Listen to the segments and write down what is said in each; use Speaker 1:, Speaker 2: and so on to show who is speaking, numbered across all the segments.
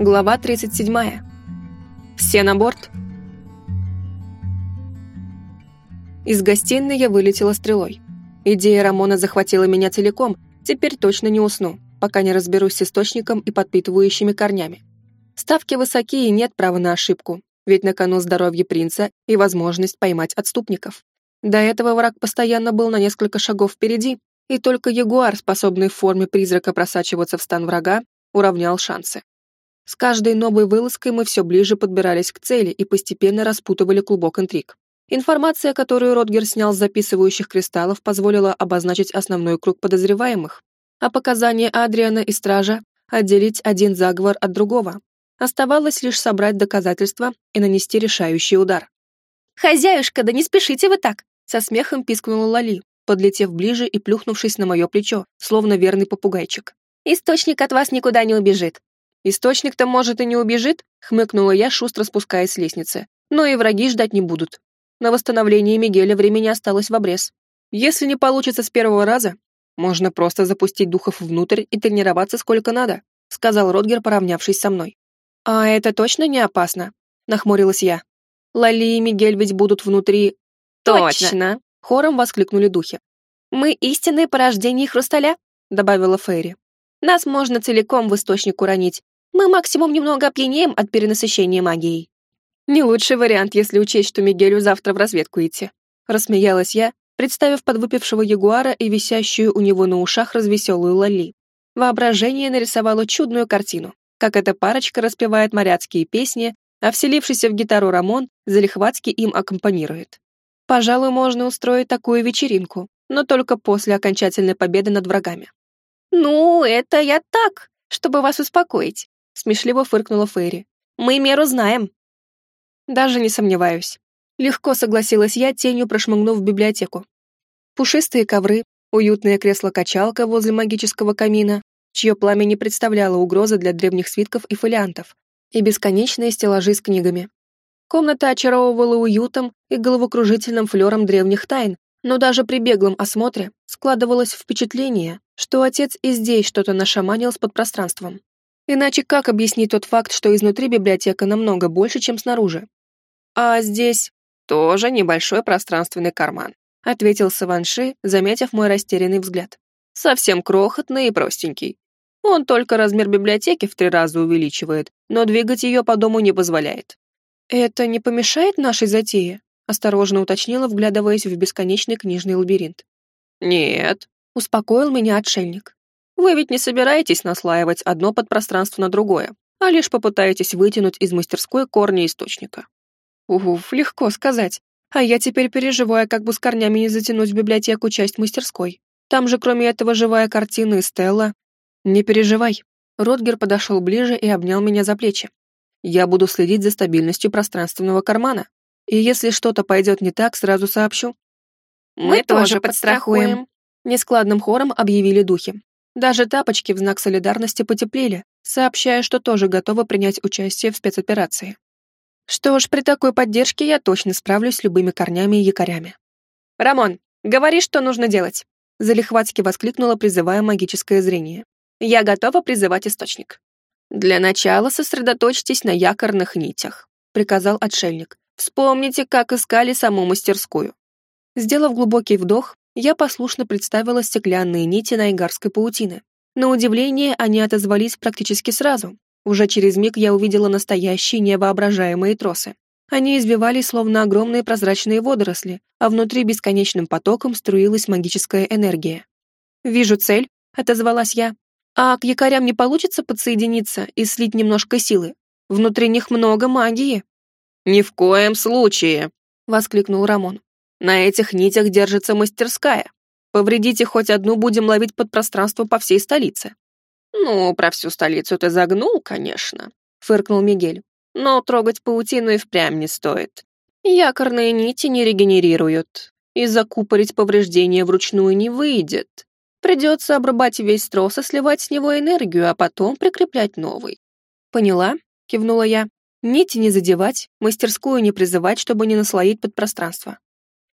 Speaker 1: Глава 37. Все на борт. Из гостиной я вылетела стрелой. Идея Рамона захватила меня целиком, теперь точно не усну, пока не разберусь с источником и подпитывающими корнями. Ставки высокие и нет права на ошибку, ведь на кону здоровье принца и возможность поймать отступников. До этого враг постоянно был на несколько шагов впереди, и только ягуар, способный в форме призрака просачиваться в стан врага, уравнял шансы. С каждой новой вылазкой мы все ближе подбирались к цели и постепенно распутывали клубок интриг. Информация, которую Ротгер снял с записывающих кристаллов, позволила обозначить основной круг подозреваемых, а показания Адриана и Стража отделить один заговор от другого. Оставалось лишь собрать доказательства и нанести решающий удар.
Speaker 2: «Хозяюшка, да не спешите вы так!»
Speaker 1: Со смехом пискнула Лали, подлетев ближе и плюхнувшись на мое плечо, словно верный попугайчик.
Speaker 2: «Источник от вас никуда не убежит».
Speaker 1: «Источник-то, может, и не убежит?» — хмыкнула я, шустро спускаясь с лестницы. «Но и враги ждать не будут. На восстановление Мигеля времени осталось в обрез. Если не получится с первого раза, можно просто запустить духов внутрь и тренироваться сколько надо», сказал Ротгер, поравнявшись со мной. «А это точно не опасно?» нахмурилась я. «Лали и Мигель ведь будут внутри...»
Speaker 2: «Точно!»
Speaker 1: хором воскликнули духи.
Speaker 2: «Мы истинные порождения хрусталя», добавила Фейри. «Нас можно целиком в источник уронить. Мы максимум немного опьянеем от перенасыщения магией».
Speaker 1: Не лучший вариант, если учесть, что Мигелю завтра в разведку идти. Рассмеялась я, представив подвыпившего ягуара и висящую у него на ушах развеселую Лали. Воображение нарисовало чудную картину, как эта парочка распевает моряцкие песни, а вселившийся в гитару Рамон залихватски им аккомпанирует. Пожалуй, можно устроить такую вечеринку, но только после окончательной победы над врагами.
Speaker 2: «Ну, это я так, чтобы вас успокоить», — смешливо фыркнула Фейри. «Мы меру знаем».
Speaker 1: Даже не сомневаюсь. Легко согласилась я, тенью прошмыгнув в библиотеку. Пушистые ковры, уютное кресло-качалка возле магического камина, чье пламя не представляло угрозы для древних свитков и фолиантов, и бесконечные стеллажи с книгами. Комната очаровывала уютом и головокружительным флером древних тайн, но даже при беглом осмотре складывалось впечатление, что отец и здесь что-то нашаманил с подпространством. Иначе как объяснить тот факт, что изнутри библиотека намного больше, чем снаружи? А здесь тоже небольшой пространственный карман, ответил Саванши, заметив мой растерянный взгляд. Совсем крохотный и простенький. Он только размер библиотеки в три раза увеличивает, но двигать ее по дому не позволяет. Это не помешает нашей затее? осторожно уточнила, вглядываясь в бесконечный книжный лабиринт. Нет, успокоил меня отшельник. Вы ведь не собираетесь наслаивать одно подпространство на другое, а лишь попытаетесь вытянуть из мастерской корни источника. Уф, легко сказать. А я теперь переживаю, как бы с корнями не затянуть в библиотеку часть мастерской. Там же, кроме этого, живая картина и Стелла. Не переживай. Ротгер подошел ближе и обнял меня за плечи. Я буду следить за стабильностью пространственного кармана. И если что-то пойдет не так, сразу сообщу.
Speaker 2: Мы тоже подстрахуем.
Speaker 1: Нескладным хором объявили духи. Даже тапочки в знак солидарности потеплели, сообщая, что тоже готовы принять участие в спецоперации. Что ж, при такой поддержке я точно справлюсь с любыми корнями и якорями. «Рамон, говори, что нужно делать!» Залихватски воскликнула, призывая магическое зрение. «Я готова призывать источник». «Для начала сосредоточьтесь на якорных нитях», приказал отшельник. «Вспомните, как искали саму мастерскую». Сделав глубокий вдох, я послушно представила стеклянные нити найгарской паутины. На удивление, они отозвались практически сразу, уже через миг я увидела настоящие невоображаемые тросы. Они извивались, словно огромные прозрачные водоросли, а внутри бесконечным потоком струилась магическая энергия. «Вижу цель», — отозвалась я. «А к якорям не получится подсоединиться и слить немножко силы? Внутри них много магии». «Ни в коем случае», — воскликнул Рамон. «На этих нитях держится мастерская. Повредите хоть одну, будем ловить подпространство по всей столице. «Ну, про всю столицу ты загнул, конечно», — фыркнул Мигель. «Но трогать паутину и впрямь не стоит. Якорные нити не регенерируют, и закупорить повреждения вручную не выйдет. Придется обрубать весь трос и сливать с него энергию, а потом прикреплять новый». «Поняла», — кивнула я. «Нити не задевать, мастерскую не призывать, чтобы не наслоить под пространство».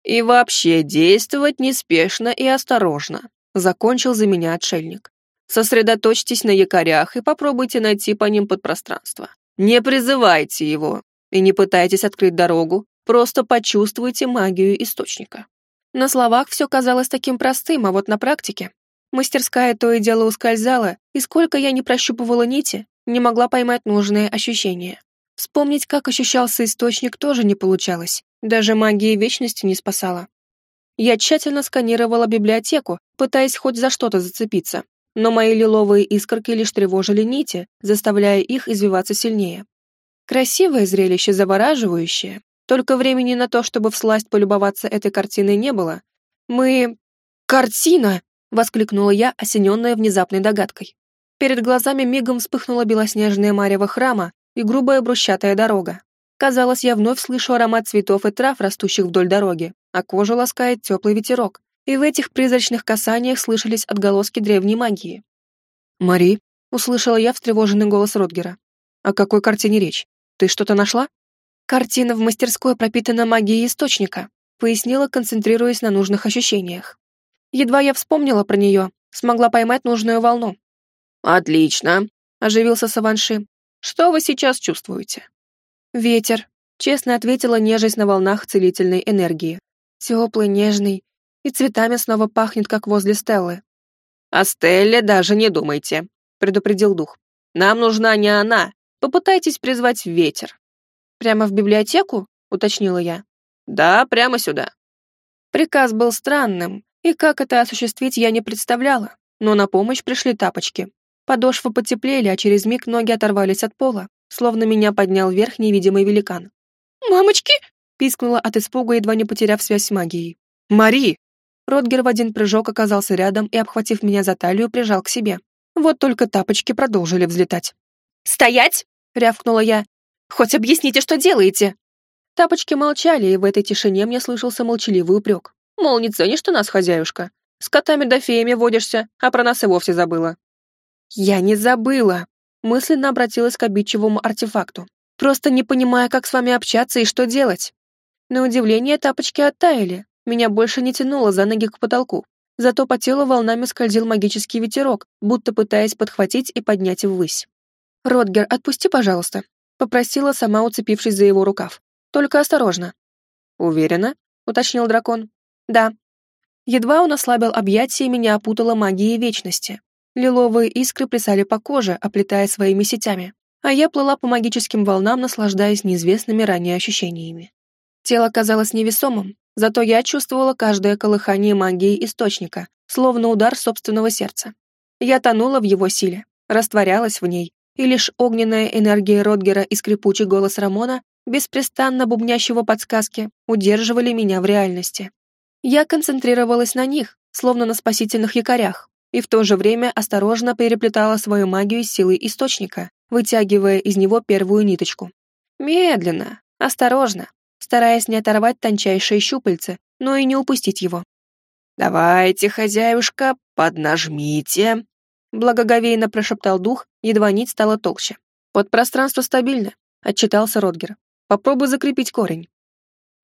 Speaker 1: «И вообще действовать неспешно и осторожно», — закончил за меня отшельник. Сосредоточьтесь на якорях и попробуйте найти по ним подпространство. Не призывайте его и не пытайтесь открыть дорогу, просто почувствуйте магию источника. На словах все казалось таким простым, а вот на практике мастерская то и дело ускользала, и сколько я не прощупывала нити, не могла поймать нужные ощущения. Вспомнить, как ощущался источник, тоже не получалось, даже магия вечности не спасала. Я тщательно сканировала библиотеку, пытаясь хоть за что-то зацепиться, но мои лиловые искорки лишь тревожили нити, заставляя их извиваться сильнее. Красивое зрелище, завораживающее, только времени на то, чтобы всласть полюбоваться этой картиной, не было. Мы... «Картина!» — воскликнула я, осененная внезапной догадкой. Перед глазами мигом вспыхнула белоснежная марево храма и грубая брусчатая дорога. Казалось, я вновь слышу аромат цветов и трав, растущих вдоль дороги, а кожу ласкает теплый ветерок и в этих призрачных касаниях слышались отголоски древней магии. «Мари», — услышала я встревоженный голос Ротгера. «О какой картине речь? Ты что-то нашла?» «Картина в мастерской пропитана магией источника», — пояснила, концентрируясь на нужных ощущениях. Едва я вспомнила про нее, смогла поймать нужную волну. «Отлично», — оживился Саванши. «Что вы сейчас чувствуете?» «Ветер», — честно ответила, нежесть на волнах целительной энергии. «Теплый, нежный, и цветами снова пахнет, как возле Стеллы. «О Стелле даже не думайте», — предупредил дух. «Нам нужна не она. Попытайтесь призвать ветер». «Прямо в библиотеку?» — уточнила я. «Да, прямо сюда». Приказ был странным, и как это осуществить я не представляла, но на помощь пришли тапочки. Подошвы потеплели, а через миг ноги оторвались от пола, словно меня поднял вверх невидимый великан. «Мамочки!» — пискнула от испуга, едва не потеряв связь с магией. «Мари!» Ротгер в один прыжок оказался рядом и, обхватив меня за талию, прижал к себе. Вот только тапочки продолжили взлетать. «Стоять!» — рявкнула я. «Хоть объясните, что делаете!» Тапочки молчали, и в этой тишине мне слышался молчаливый упрек. Мол, не ценишь ты нас, хозяюшка. С котами да феями водишься, а про нас и вовсе забыла. Я не забыла. Мысленно обратилась к обидчивому артефакту. Просто не понимая, как с вами общаться и что делать. На удивление тапочки оттаяли, меня больше не тянуло за ноги к потолку. Зато по телу волнами скользил магический ветерок, будто пытаясь подхватить и поднять ввысь. «Ротгер, отпусти, пожалуйста», — попросила, сама уцепившись за его рукав. «Только осторожно». «Уверена?» — уточнил дракон. «Да». Едва он ослабил объятия, меня опутала магия вечности. Лиловые искры плясали по коже, оплетая своими сетями, а я плыла по магическим волнам, наслаждаясь неизвестными ранее ощущениями. Тело казалось невесомым, Зато я чувствовала каждое колыхание магии источника, словно удар собственного сердца. Я тонула в его силе, растворялась в ней, и лишь огненная энергия Родгера и скрипучий голос Рамона, беспрестанно бубнящего подсказки, удерживали меня в реальности. Я концентрировалась на них, словно на спасительных якорях, и в то же время осторожно переплетала свою магию с силой источника, вытягивая из него первую ниточку. Медленно, осторожно, стараясь не оторвать тончайшие щупальца, но и не упустить его. «Давайте, хозяюшка, поднажмите», — благоговейно прошептал дух, едва нить стала толще. «Подпространство стабильно», — отчитался Родгер. «Попробуй закрепить корень».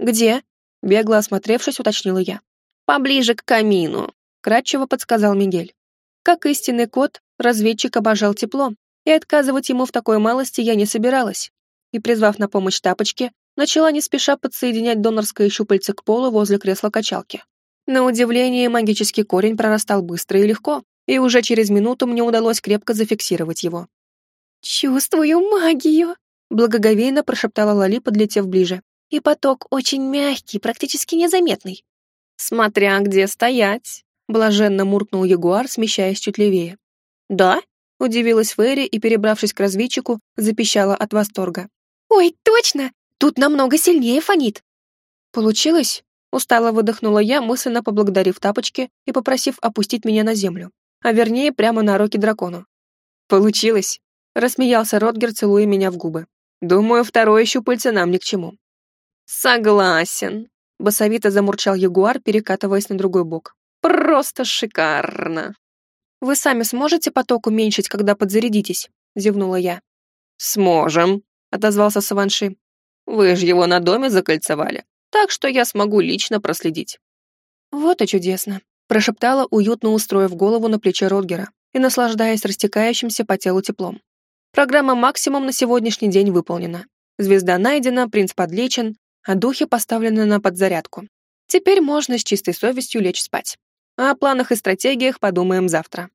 Speaker 1: «Где?» — бегло осмотревшись, уточнила я. «Поближе к камину», — кратчево подсказал Мигель. Как истинный кот, разведчик обожал тепло, и отказывать ему в такой малости я не собиралась. И, призвав на помощь тапочки, начала не спеша подсоединять донорское щупальце к полу возле кресла-качалки. На удивление, магический корень прорастал быстро и легко, и уже через минуту мне удалось крепко зафиксировать его. «Чувствую магию!» — благоговейно прошептала Лали, подлетев ближе. «И поток очень мягкий, практически незаметный». «Смотря где стоять!» — блаженно муркнул ягуар, смещаясь чуть левее. «Да?» — удивилась Ферри и, перебравшись к разведчику, запищала от восторга. «Ой, точно! Тут намного сильнее фонит». «Получилось?» — устало выдохнула я, мысленно поблагодарив тапочки и попросив опустить меня на землю, а вернее прямо на руки дракону. «Получилось!» — рассмеялся Ротгер, целуя меня в губы. «Думаю, второе щупальце нам ни к чему». «Согласен», — басовито замурчал ягуар, перекатываясь на другой бок. «Просто шикарно!» «Вы сами сможете поток уменьшить, когда подзарядитесь?» — зевнула я. «Сможем», — отозвался Саванши. Вы же его на доме закольцевали, так что я смогу лично проследить». «Вот и чудесно», — прошептала, уютно устроив голову на плече Родгера. и наслаждаясь растекающимся по телу теплом. Программа «Максимум» на сегодняшний день выполнена. Звезда найдена, принц подлечен, а духи поставлены на подзарядку. Теперь можно с чистой совестью лечь спать. А о планах и стратегиях подумаем завтра.